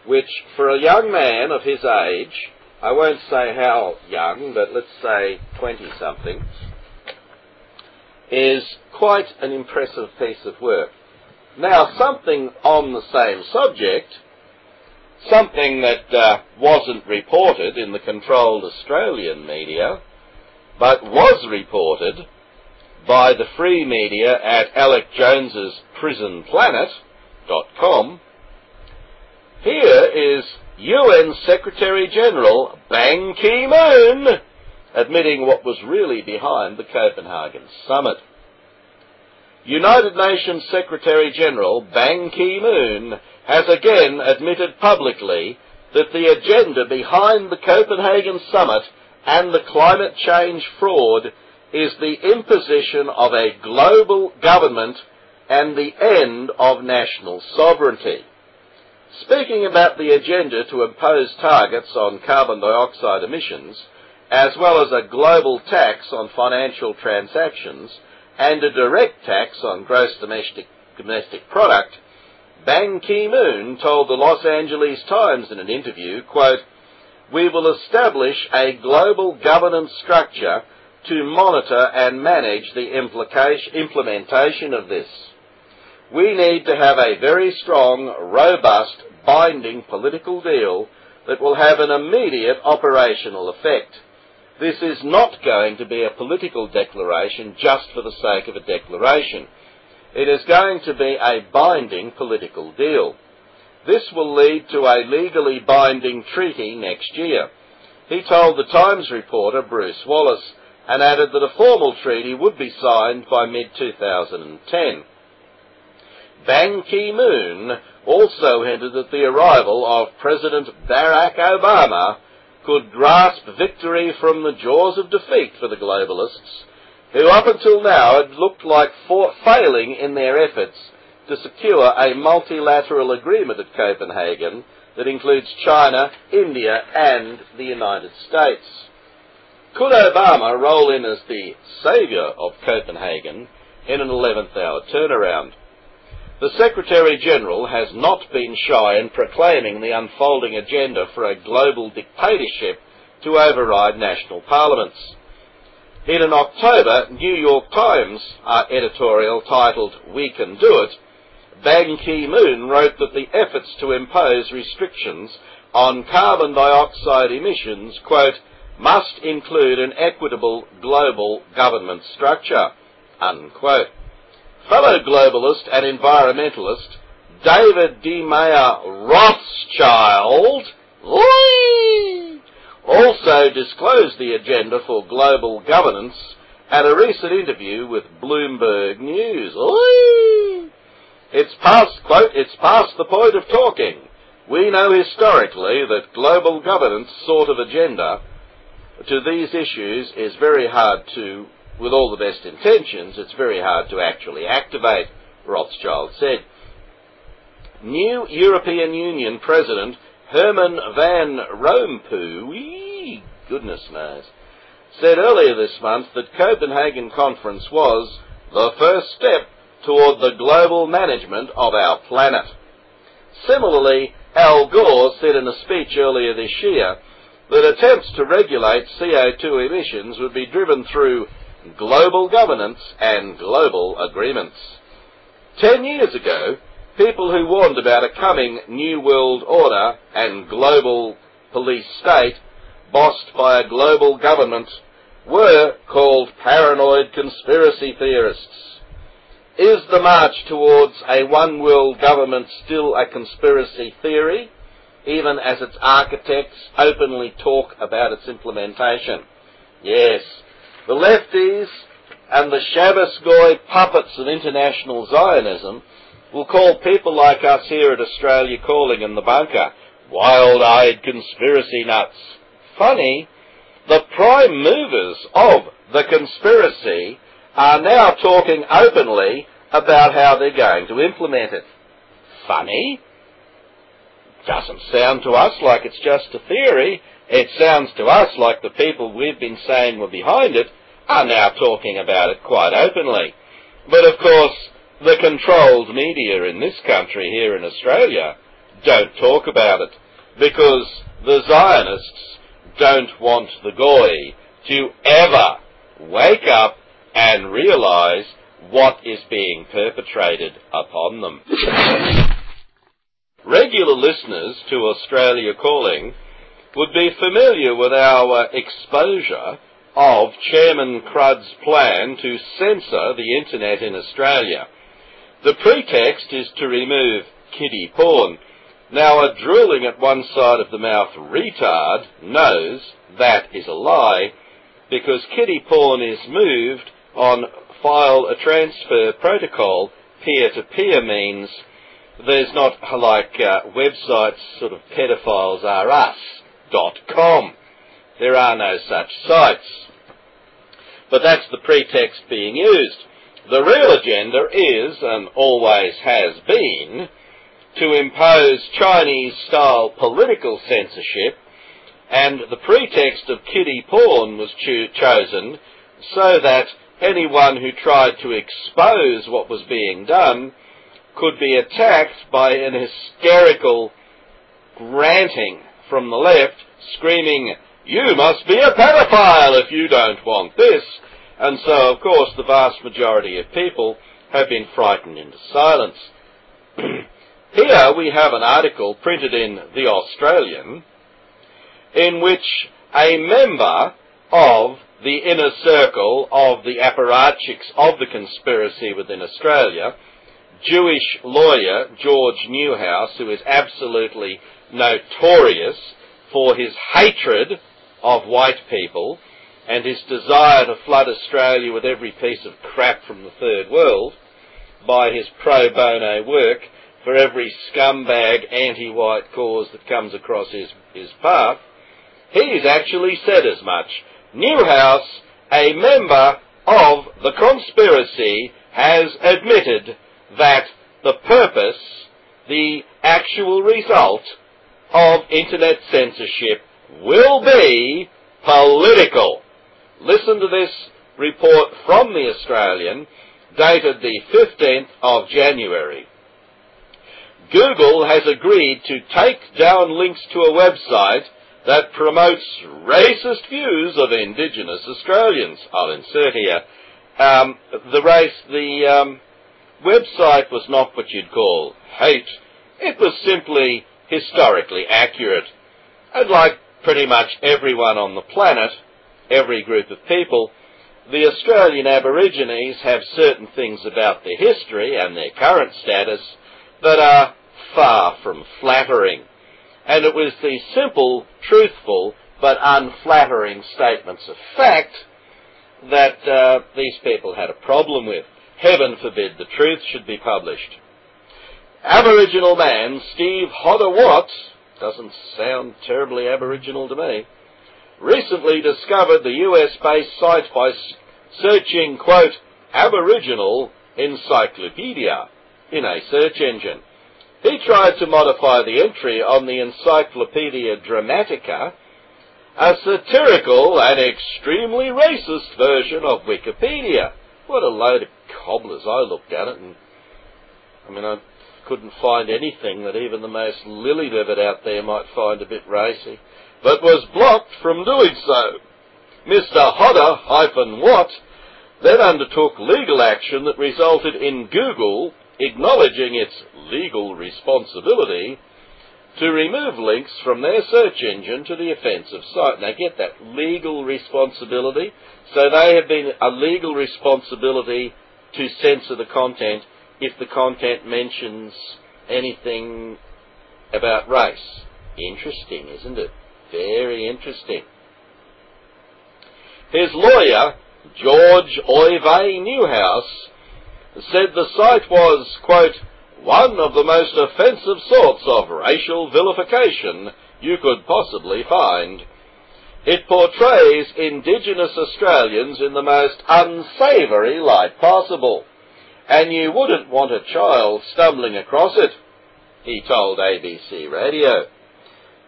which for a young man of his age, I won't say how young, but let's say 20 something, is quite an impressive piece of work. Now, something on the same subject something that uh, wasn't reported in the controlled Australian media, but was reported by the free media at Alex Jones's prisonplanet.com. Here is UN Secretary General Ban Ki-moon admitting what was really behind the Copenhagen summit. United Nations Secretary General Ban Ki-moon has again admitted publicly that the agenda behind the Copenhagen summit and the climate change fraud is the imposition of a global government and the end of national sovereignty. Speaking about the agenda to impose targets on carbon dioxide emissions, as well as a global tax on financial transactions and a direct tax on gross domestic, domestic product, Ban Ki-moon told the Los Angeles Times in an interview, quote, we will establish a global governance structure to monitor and manage the implementation of this. We need to have a very strong, robust, binding political deal that will have an immediate operational effect. This is not going to be a political declaration just for the sake of a declaration. It is going to be a binding political deal. This will lead to a legally binding treaty next year. He told the Times reporter Bruce Wallace and added that a formal treaty would be signed by mid-2010. Ban Ki-moon also hinted that the arrival of President Barack Obama could grasp victory from the jaws of defeat for the globalists, who up until now had looked like failing in their efforts to secure a multilateral agreement at Copenhagen that includes China, India and the United States. Could Obama roll in as the saviour of Copenhagen in an 11th hour turnaround? The Secretary General has not been shy in proclaiming the unfolding agenda for a global dictatorship to override national parliaments. In an October New York Times uh, editorial titled We Can Do It, Ban Ki-moon wrote that the efforts to impose restrictions on carbon dioxide emissions, quote, must include an equitable global government structure, unquote. Fellow globalist and environmentalist David D. Mayer Rothschild also disclosed the agenda for global governance at a recent interview with Bloomberg News. It's past, quote, it's past the point of talking. We know historically that global governance sort of agenda to these issues is very hard to, with all the best intentions, it's very hard to actually activate, Rothschild said. New European Union President Herman Van Rompuy, goodness knows, said earlier this month that Copenhagen Conference was the first step toward the global management of our planet. Similarly, Al Gore said in a speech earlier this year that attempts to regulate CO2 emissions would be driven through global governance and global agreements. Ten years ago, people who warned about a coming New World Order and global police state bossed by a global government were called paranoid conspiracy theorists. Is the march towards a one world government still a conspiracy theory? even as its architects openly talk about its implementation. Yes, the lefties and the Shabbos Goy puppets of international Zionism will call people like us here at Australia Calling in the bunker wild-eyed conspiracy nuts. Funny, the prime movers of the conspiracy are now talking openly about how they're going to implement it. Funny? doesn't sound to us like it's just a theory. It sounds to us like the people we've been saying were behind it are now talking about it quite openly. But of course, the controlled media in this country here in Australia don't talk about it because the Zionists don't want the Goy to ever wake up and realize what is being perpetrated upon them. Regular listeners to Australia Calling would be familiar with our exposure of Chairman Crudd's plan to censor the internet in Australia. The pretext is to remove kiddie porn. Now, a drooling at one side of the mouth retard knows that is a lie because kiddie porn is moved on file a transfer protocol peer-to-peer means there's not like uh, websites sort of pedophiles are us dot com. There are no such sites. But that's the pretext being used. The real agenda is, and always has been, to impose Chinese-style political censorship, and the pretext of kiddie porn was cho- chosen so that anyone who tried to expose what was being done could be attacked by an hysterical ranting from the left, screaming, you must be a pedophile if you don't want this. And so, of course, the vast majority of people have been frightened into silence. *clears throat* Here we have an article printed in The Australian in which a member of the inner circle of the apparatchiks of the conspiracy within Australia, Jewish lawyer George Newhouse, who is absolutely notorious for his hatred of white people and his desire to flood Australia with every piece of crap from the third world by his pro bono work for every scumbag anti-white cause that comes across his, his path, he's actually said as much. Newhouse, a member of the conspiracy, has admitted that the purpose, the actual result of internet censorship will be political. Listen to this report from the Australian, dated the 15th of January. Google has agreed to take down links to a website that promotes racist views of Indigenous Australians. I'll insert here. Um, the race, the um, website was not what you'd call hate. It was simply historically accurate. And like pretty much everyone on the planet, every group of people, the Australian Aborigines have certain things about their history and their current status that are far from flattering. And it was the simple, truthful, but unflattering statements of fact that uh, these people had a problem with. Heaven forbid the truth should be published. Aboriginal man Steve Hodder Watt, doesn't sound terribly Aboriginal to me, recently discovered the US-based site by searching, quote, Aboriginal Encyclopedia in a search engine. He tried to modify the entry on the Encyclopedia Dramatica, a satirical and extremely racist version of Wikipedia. What a load of cobblers. I looked at it and, I mean, I couldn't find anything that even the most lily-livered out there might find a bit racy, but was blocked from doing so. Mr. Hodder hyphen Watt then undertook legal action that resulted in Google acknowledging its legal responsibility to remove links from their search engine to the offensive site. Now get that, legal responsibility. So they have been a legal responsibility to censor the content if the content mentions anything about race. Interesting, isn't it? Very interesting. His lawyer, George Oive Newhouse, said the site was, quote, one of the most offensive sorts of racial vilification you could possibly find. It portrays Indigenous Australians in the most unsavoury light possible, and you wouldn't want a child stumbling across it, he told ABC Radio.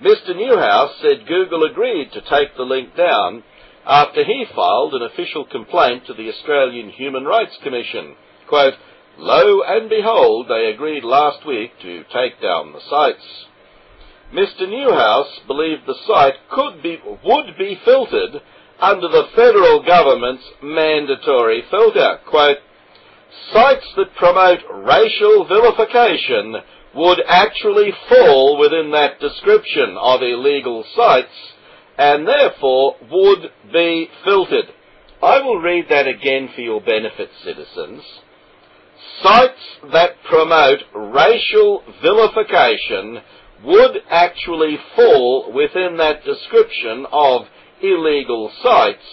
Mr. Newhouse said Google agreed to take the link down after he filed an official complaint to the Australian Human Rights Commission. Quote, Lo and behold, they agreed last week to take down the sites. Mr. Newhouse believed the site could be, would be filtered under the federal government's mandatory filter. Quote, sites that promote racial vilification would actually fall within that description of illegal sites and therefore would be filtered. I will read that again for your benefit, citizens. Sites that promote racial vilification would actually fall within that description of illegal sites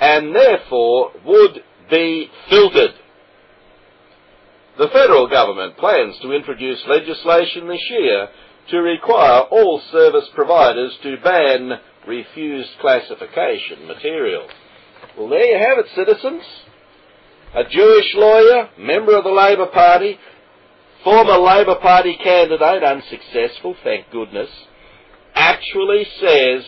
and therefore would be filtered. The federal government plans to introduce legislation this year to require all service providers to ban refused classification material. Well, there you have it, citizens. A Jewish lawyer, member of the Labor Party, former Labor Party candidate, unsuccessful, thank goodness, actually says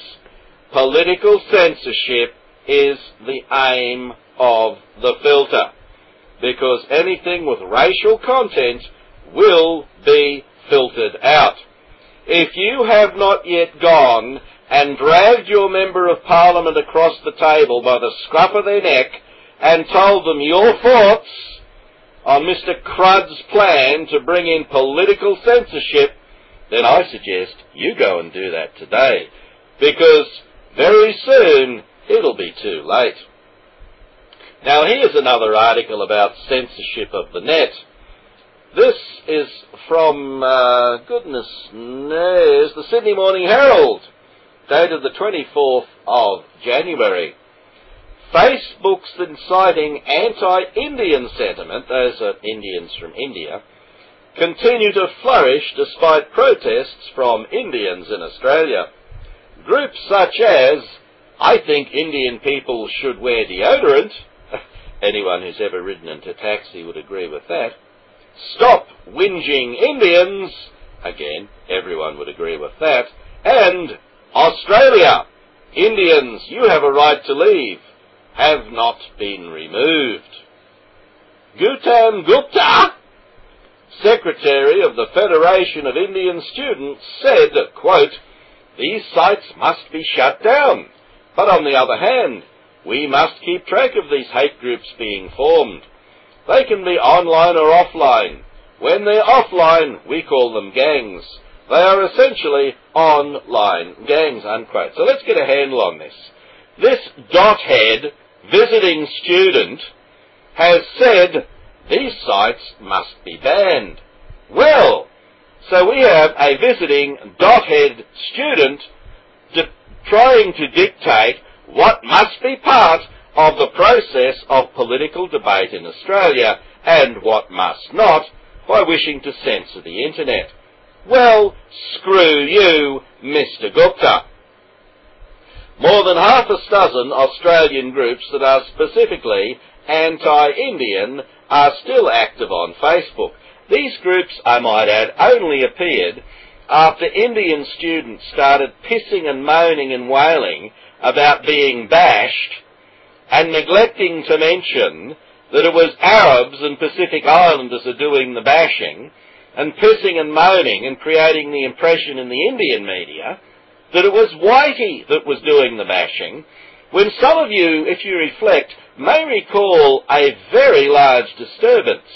political censorship is the aim of the filter because anything with racial content will be filtered out. If you have not yet gone and dragged your Member of Parliament across the table by the scruff of their neck and told them your thoughts on Mr. Crudd's plan to bring in political censorship, then I suggest you go and do that today. Because very soon it'll be too late. Now here's another article about censorship of the net. This is from, uh, goodness knows, the Sydney Morning Herald, dated the 24th of January. Facebook's inciting anti-Indian sentiment, those are Indians from India, continue to flourish despite protests from Indians in Australia. Groups such as, I think Indian people should wear deodorant, *laughs* anyone who's ever ridden into taxi would agree with that, Stop Whinging Indians, again, everyone would agree with that, and Australia, Indians, you have a right to leave, have not been removed. Gautam Gupta, Secretary of the Federation of Indian Students, said, quote, these sites must be shut down, but on the other hand, we must keep track of these hate groups being formed. They can be online or offline. When they're offline, we call them gangs. They are essentially online gangs, unquote. So let's get a handle on this. This dot head visiting student has said these sites must be banned. Well, so we have a visiting dot head student trying to dictate what must be part of the process of political debate in Australia and what must not by wishing to censor the internet. Well, screw you, Mr. Gupta. More than half a dozen Australian groups that are specifically anti-Indian are still active on Facebook. These groups, I might add, only appeared after Indian students started pissing and moaning and wailing about being bashed and neglecting to mention that it was Arabs and Pacific Islanders are doing the bashing and pissing and moaning and creating the impression in the Indian media that it was Whitey that was doing the bashing, when some of you, if you reflect, may recall a very large disturbance,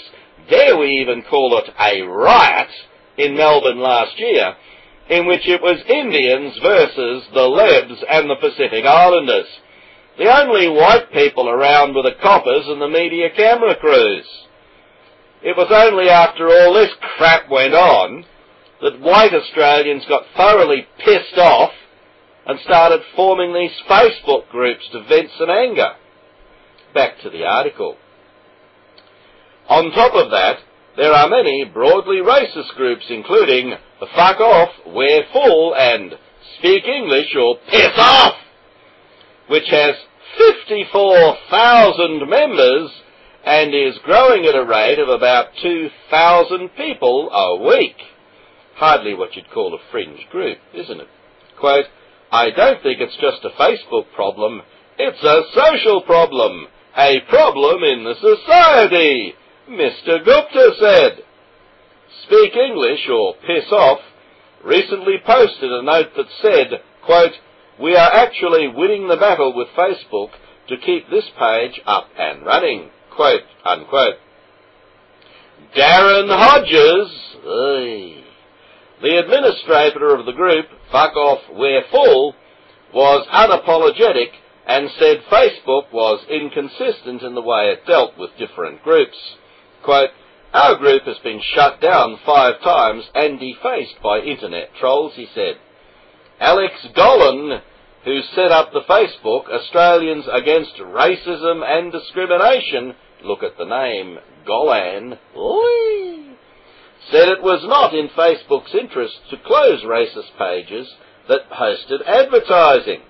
dare we even call it a riot, in Melbourne last year, in which it was Indians versus the Lebs and the Pacific Islanders. The only white people around were the coppers and the media camera crews. It was only after all this crap went on that white Australians got thoroughly pissed off and started forming these Facebook groups to vent some anger. Back to the article. On top of that, there are many broadly racist groups including the Fuck Off, We're Full and Speak English or Piss Off, which has 54,000 members and is growing at a rate of about 2,000 people a week. Hardly what you'd call a fringe group, isn't it? Quote, I don't think it's just a Facebook problem, it's a social problem, a problem in the society, Mr. Gupta said. Speak English or Piss Off recently posted a note that said, quote, we are actually winning the battle with Facebook to keep this page up and running, quote, unquote. Darren Hodges, the administrator of the group, Fuck Off We're Full, was unapologetic and said Facebook was inconsistent in the way it dealt with different groups. Quote, our group has been shut down five times and defaced by internet trolls, he said. Alex Golan, who set up the Facebook Australians Against Racism and Discrimination, look at the name, Golan, Oy, said it was not in Facebook's interest to close racist pages that hosted advertising.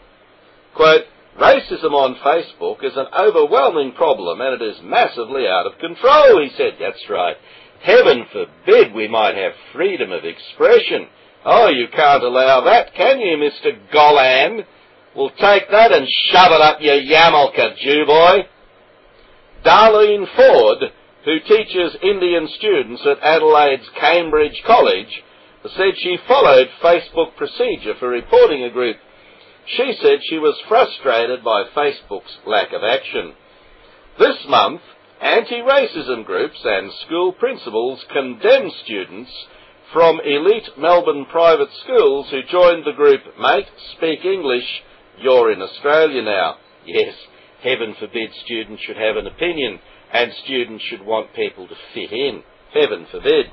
Quote, Racism on Facebook is an overwhelming problem and it is massively out of control, he said. That's right. Heaven forbid we might have freedom of expression. Oh, you can't allow that, can you, Mr. Golan? We'll take that and shove it up your Yamilka, Jew boy. Darlene Ford, who teaches Indian students at Adelaide's Cambridge College, said she followed Facebook procedure for reporting a group. She said she was frustrated by Facebook's lack of action. This month, anti-racism groups and school principals condemned students from elite Melbourne private schools who joined the group Mate, Speak English, You're in Australia Now. Yes, heaven forbid students should have an opinion and students should want people to fit in. Heaven forbid.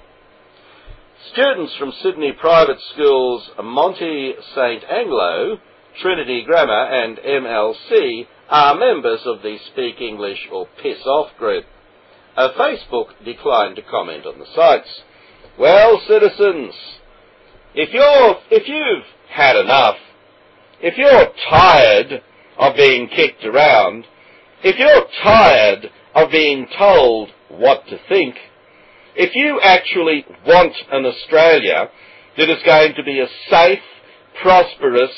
Students from Sydney private schools Monty St Anglo, Trinity Grammar and MLC are members of the Speak English or Piss Off group. A Facebook declined to comment on the sites. Well, citizens, if you're, if you've had enough, if you're tired of being kicked around, if you're tired of being told what to think, if you actually want an Australia that is going to be a safe, prosperous,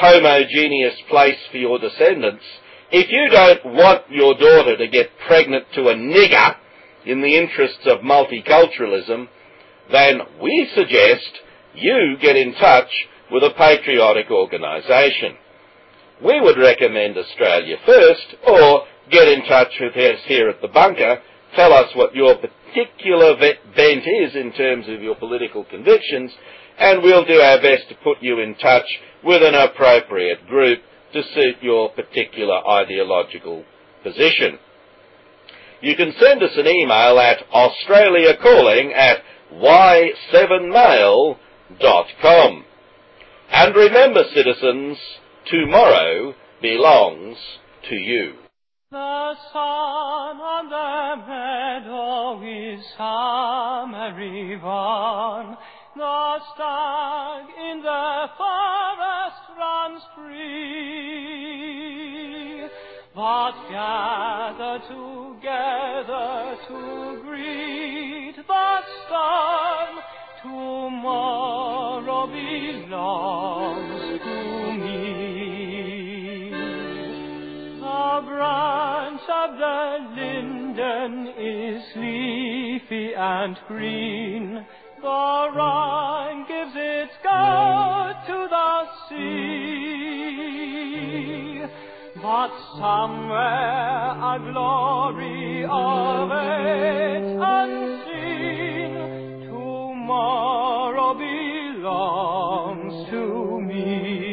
homogeneous place for your descendants, if you don't want your daughter to get pregnant to a nigger in the interests of multiculturalism, then we suggest you get in touch with a patriotic organisation. We would recommend Australia First, or get in touch with us here at the bunker, tell us what your particular bent is in terms of your political convictions, and we'll do our best to put you in touch with an appropriate group to suit your particular ideological position. You can send us an email at australiacalling at y7mail.com. And remember, citizens, tomorrow belongs to you. The sun on the meadow is summery one. The stag in the forest runs free. But gather together to greet the storm. Tomorrow belongs The branch of the linden is leafy and green. The Rhine gives its gold to the sea. But somewhere a glory awaits unseen. Tomorrow belongs to me.